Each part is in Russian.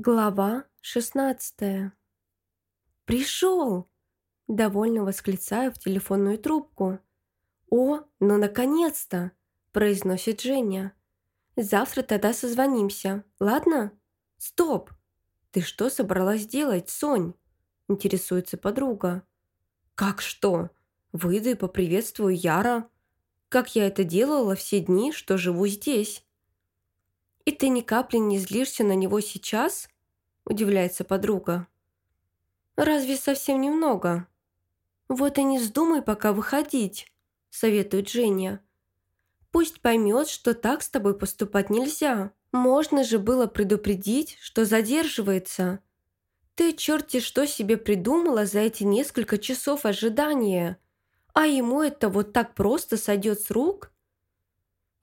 Глава шестнадцатая. «Пришел!» – довольно восклицаю в телефонную трубку. «О, ну наконец-то!» – произносит Женя. «Завтра тогда созвонимся, ладно?» «Стоп! Ты что собралась делать, Сонь?» – интересуется подруга. «Как что? Выйду и поприветствую Яра. Как я это делала все дни, что живу здесь?» «И ты ни капли не злишься на него сейчас?» – удивляется подруга. «Разве совсем немного?» «Вот и не вздумай пока выходить», – советует Женя. «Пусть поймет, что так с тобой поступать нельзя. Можно же было предупредить, что задерживается. Ты черти что себе придумала за эти несколько часов ожидания, а ему это вот так просто сойдет с рук?»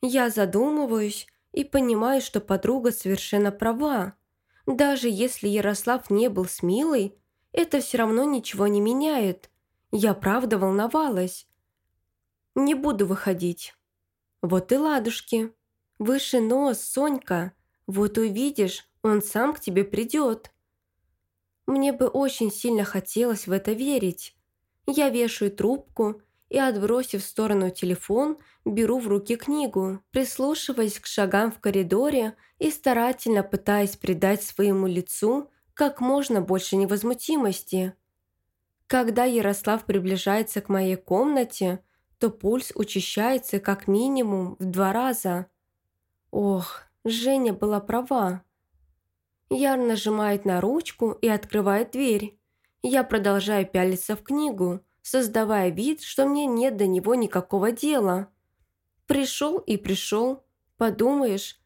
Я задумываюсь, и понимаю, что подруга совершенно права. Даже если Ярослав не был с Милой, это все равно ничего не меняет. Я правда волновалась. Не буду выходить. Вот и ладушки. Выше нос, Сонька. Вот увидишь, он сам к тебе придет. Мне бы очень сильно хотелось в это верить. Я вешаю трубку и, отбросив в сторону телефон, беру в руки книгу, прислушиваясь к шагам в коридоре и старательно пытаясь придать своему лицу как можно больше невозмутимости. Когда Ярослав приближается к моей комнате, то пульс учащается как минимум в два раза. Ох, Женя была права. Яр нажимает на ручку и открывает дверь. Я продолжаю пялиться в книгу, создавая вид, что мне нет до него никакого дела. Пришел и пришел, подумаешь,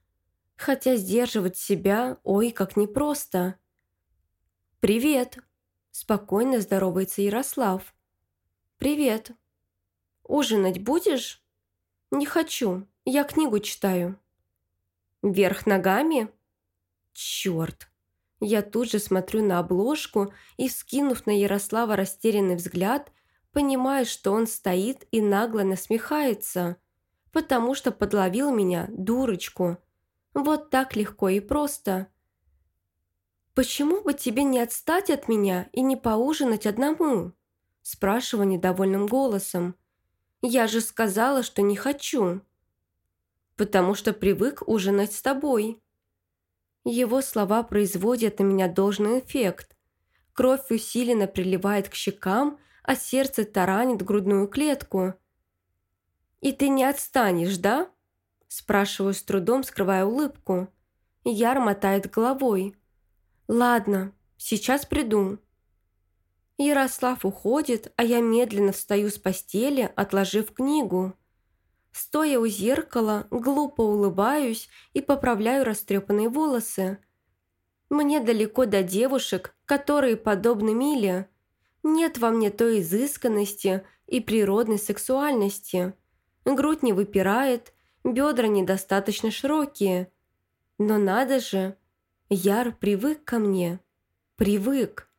хотя сдерживать себя, ой, как непросто. «Привет!» – спокойно здоровается Ярослав. «Привет. Ужинать будешь?» «Не хочу, я книгу читаю». «Вверх ногами?» «Черт!» Я тут же смотрю на обложку и, вскинув на Ярослава растерянный взгляд, понимая, что он стоит и нагло насмехается, потому что подловил меня, дурочку. Вот так легко и просто. «Почему бы тебе не отстать от меня и не поужинать одному?» спрашиваю недовольным голосом. «Я же сказала, что не хочу». «Потому что привык ужинать с тобой». Его слова производят на меня должный эффект. Кровь усиленно приливает к щекам, а сердце таранит грудную клетку. «И ты не отстанешь, да?» Спрашиваю с трудом, скрывая улыбку. Яр мотает головой. «Ладно, сейчас приду». Ярослав уходит, а я медленно встаю с постели, отложив книгу. Стоя у зеркала, глупо улыбаюсь и поправляю растрепанные волосы. Мне далеко до девушек, которые подобны Миле, нет во мне той изысканности и природной сексуальности. Грудь не выпирает, бедра недостаточно широкие. Но надо же, Яр привык ко мне. Привык.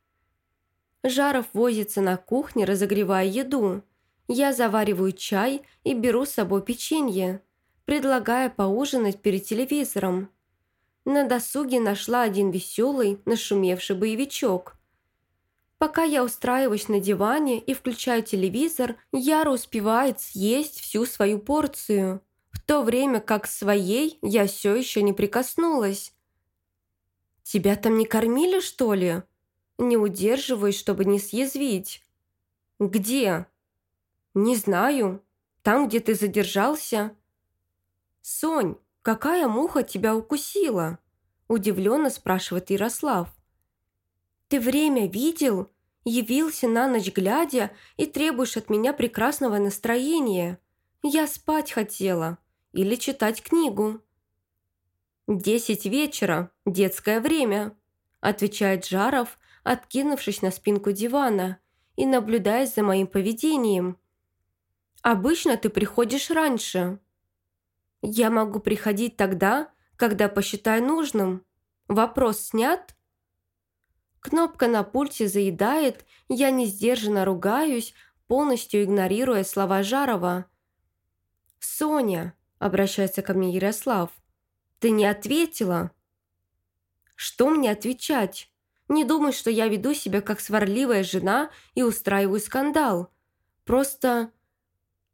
Жаров возится на кухне, разогревая еду. Я завариваю чай и беру с собой печенье, предлагая поужинать перед телевизором. На досуге нашла один веселый, нашумевший боевичок – Пока я устраиваюсь на диване и включаю телевизор, Яра успевает съесть всю свою порцию, в то время как своей я все еще не прикоснулась. «Тебя там не кормили, что ли?» Не удерживаюсь, чтобы не съязвить. «Где?» «Не знаю. Там, где ты задержался». «Сонь, какая муха тебя укусила?» Удивленно спрашивает Ярослав. Ты время видел? Явился на ночь глядя и требуешь от меня прекрасного настроения. Я спать хотела. Или читать книгу». «Десять вечера, детское время», отвечает Жаров, откинувшись на спинку дивана и наблюдая за моим поведением. «Обычно ты приходишь раньше». «Я могу приходить тогда, когда посчитаю нужным. Вопрос снят?» Кнопка на пульте заедает, я не сдержанно ругаюсь, полностью игнорируя слова Жарова. «Соня», — обращается ко мне Ярослав, — «ты не ответила?» Что мне отвечать? Не думай, что я веду себя как сварливая жена и устраиваю скандал. Просто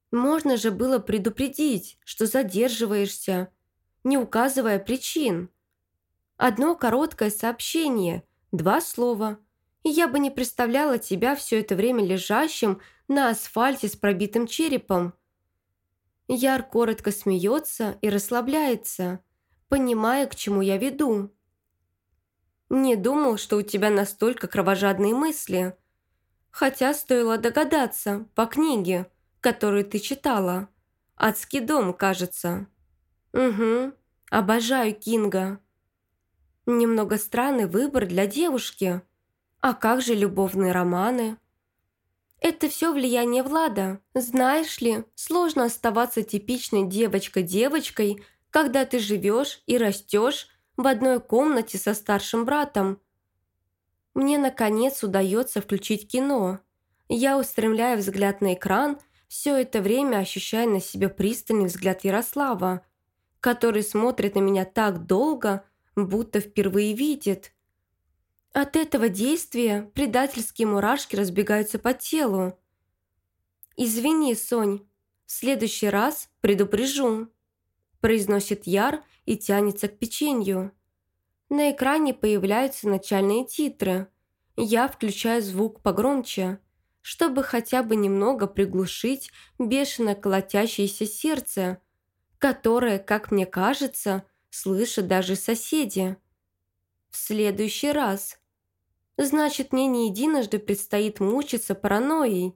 можно же было предупредить, что задерживаешься, не указывая причин. Одно короткое сообщение, два слова, и я бы не представляла тебя все это время лежащим на асфальте с пробитым черепом. Яр коротко смеется и расслабляется, понимая, к чему я веду. Не думал, что у тебя настолько кровожадные мысли. Хотя стоило догадаться по книге, которую ты читала. «Адский дом», кажется. Угу, обожаю Кинга. Немного странный выбор для девушки. А как же любовные романы? Это все влияние Влада. Знаешь ли, сложно оставаться типичной девочкой-девочкой, когда ты живешь и растешь в одной комнате со старшим братом. Мне, наконец, удается включить кино. Я устремляю взгляд на экран, все это время ощущая на себе пристальный взгляд Ярослава, который смотрит на меня так долго, будто впервые видит. От этого действия предательские мурашки разбегаются по телу. «Извини, Сонь, в следующий раз предупрежу», произносит Яр и тянется к печенью. На экране появляются начальные титры. Я включаю звук погромче, чтобы хотя бы немного приглушить бешено колотящееся сердце, которое, как мне кажется, слышат даже соседи. В следующий раз. Значит, мне не единожды предстоит мучиться паранойей.